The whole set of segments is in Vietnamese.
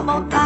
Come on.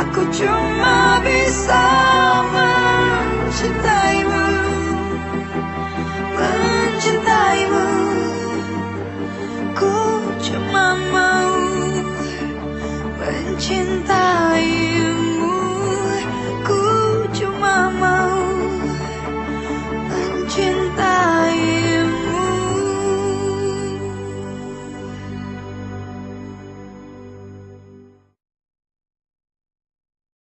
Aku cuma bisa mencintaimu Mencintaimu. Ku cuma mau mencintai